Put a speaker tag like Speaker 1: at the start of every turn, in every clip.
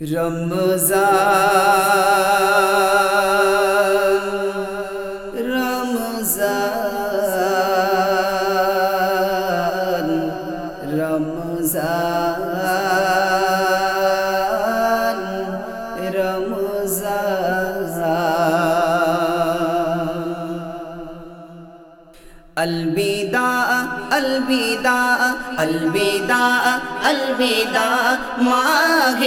Speaker 1: Ramazan Ramazan Ramazan. الوداع الوداع الوداع الوداع، ماہ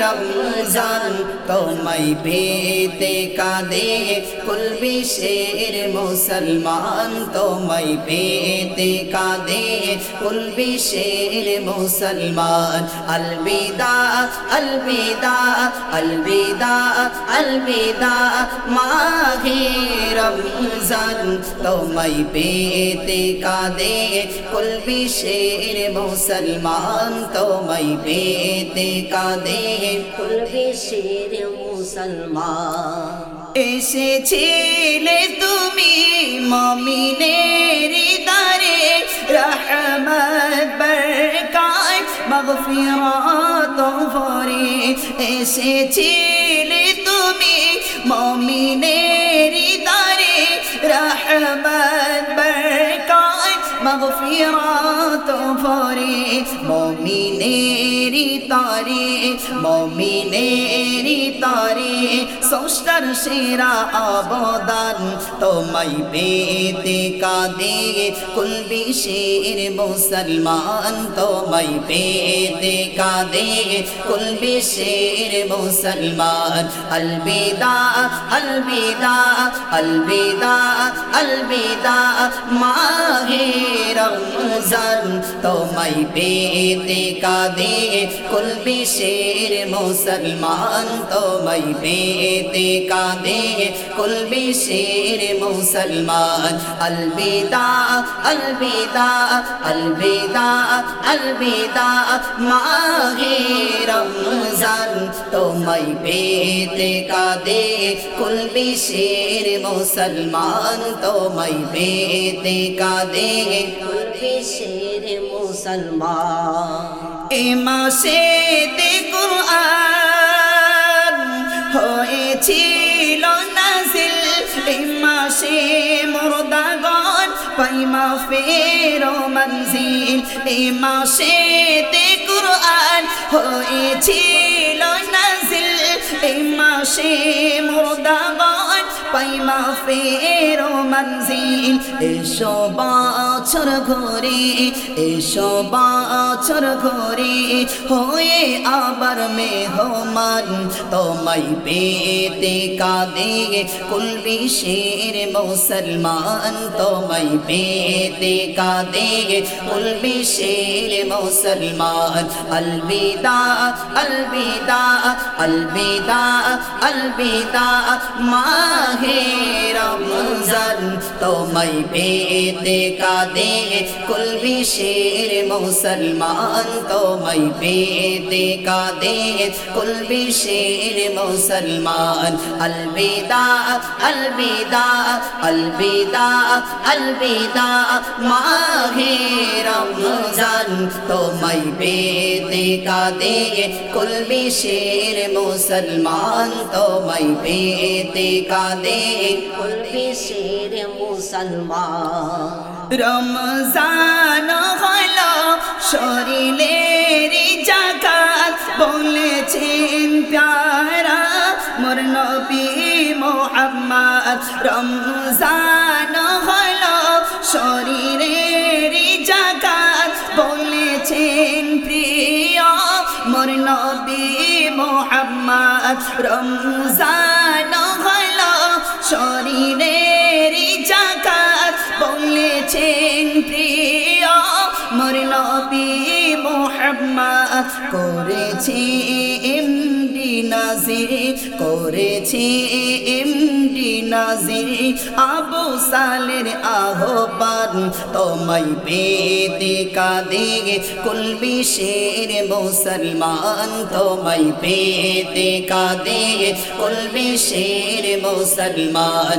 Speaker 1: رمضان تو میں پیتے کا دے، کل بھی شیر مسلمان تو میں پیتے کا دے، کل بھی شیر مسلمان، الوداع الوداع الوداع الوداع، ماہ رمضان تو میں پی পেতে কাঁদে কুল বিশ্বের মুসলমান তোমায় পেতে কাঁদে
Speaker 2: কুল বিশ্বের মুসলমান
Speaker 1: এসেছিলে তুমি মমিনের দারে রহমত বরকায় মগফিরাত ফরে এসেছিলে তুমি মমিনের দারে রহমত مغفرات فوری مومین ری تاری مومین ری تاری سوشتر شیرا آبادان، تو مائی پیتے کا دے۔ کل بھی شیر مسلمان، تو مئی پیتے کا دے۔ کل بھی شیر مسلمان، الوداع الوداع الوداع الوداع ماہے رمزن تو میں پیتے کا دے کل بھی شیر مسلمان تو میں پیتے کا دے کل بھی شیر مسلمان الوداع البیدا البیدا البیدا ماہ رمضان تو میں پیتے کا دے کل بھی شیر مسلمان تو میں پیتے کا دے
Speaker 2: বিশ্বের মুসলমান।
Speaker 1: এ মাসে হয়েছিল নাজিল এ মাসে পাইমা ফেরো মঞ্জিল এ মাসে হয়েছিল পাইমা ফেরো মঞ্জিল এসো বছর ঘুরে এসো বছর ঘুরে হয়ে আবার মেহমান তোমায় পেতে কাঁদে কুল বিশ্বের মুসলমান তোমায় পেতে কাঁদে কুল বিশ্বের মুসলমান رمضان تو میں پیتے دیکھا دے کل بھی شیر مسلمان تو میں پیتے دیکھا دے کل بھی شیر مسلمان۔ الوداع الوداع الوداع الوداع ماہ رمضان تو میں پیتے کا دے کل بھی شیر مسلمان تو میں پیتے دیکھا دے
Speaker 2: বিশ্বের মুসলমান।
Speaker 1: রমজান হল শরীরের জাকাত, বলেছেন প্যারা মোর নবী মোহাম্মদ। রমজান হল শরীরের জাকাত, বলেছেন প্রিয় মোর নবী মোহাম্মদ। রমজান shine. মাফ করেছি এমডি নাজির, করেছি এমডি নাজির। আবু সালের আহ্বান তোমায় পেতে কাঁদে কুলবি শের মুসলমান তোমায় পেতে কাঁদে কুলবি শের মুসলমান।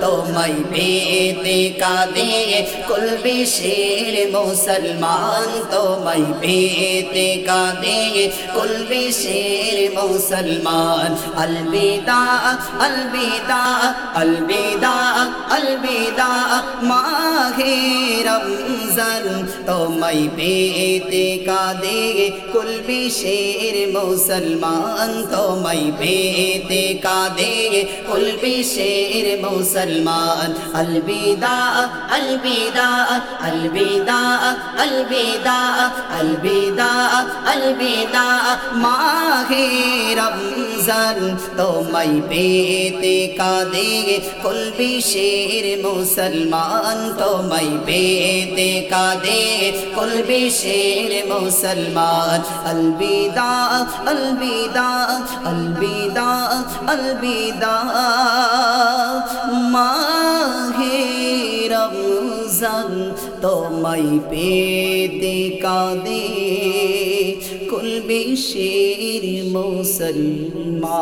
Speaker 1: تو میں بیتے کا دے کل بھی شیر مسلمان تو میں بیتے کا دے کل بھی شیر مسلمان۔ الوداع الوداع الوداع الوداع۔ ماہ رمضان تو میں پیتے کا دے کل بھی شیر مسلمان تو میں پیتے کا دے کل بھی شیر مسلمان الوداع الوداع الوداع الوداع الوداع الوداع ماہ رمضان گزر تو میں پیتے کا دے کل بھی شیر مسلمان تو میں پیتے کا دے کل بھی شیر مسلمان۔ الوداع الوداع الوداع الوداع۔ ماہ رب জান তোমায় পেতে কাঁদে কুলবে শের মুসলমান।